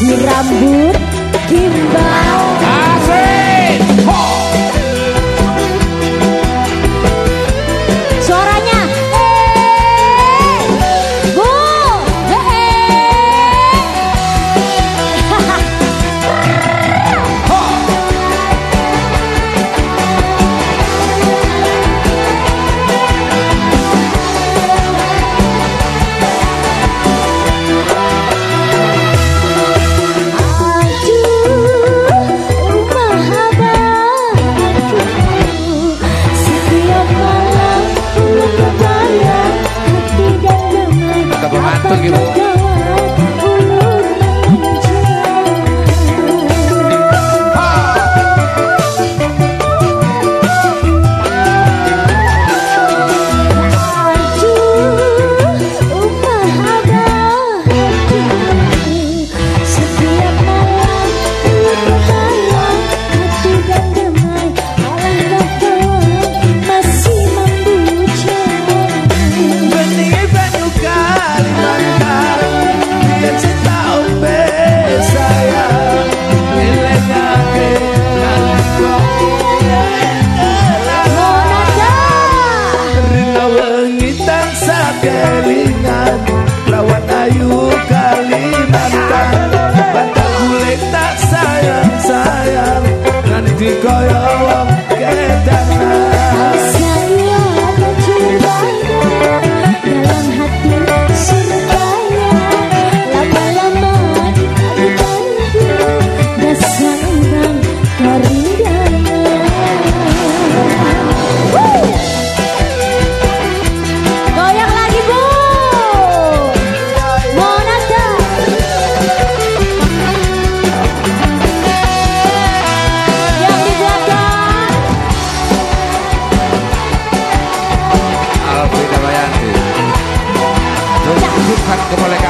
Siram gimbal. Thank you. Kalimantan. Bantah kulit tak sayang-sayang. Nanti koyok como le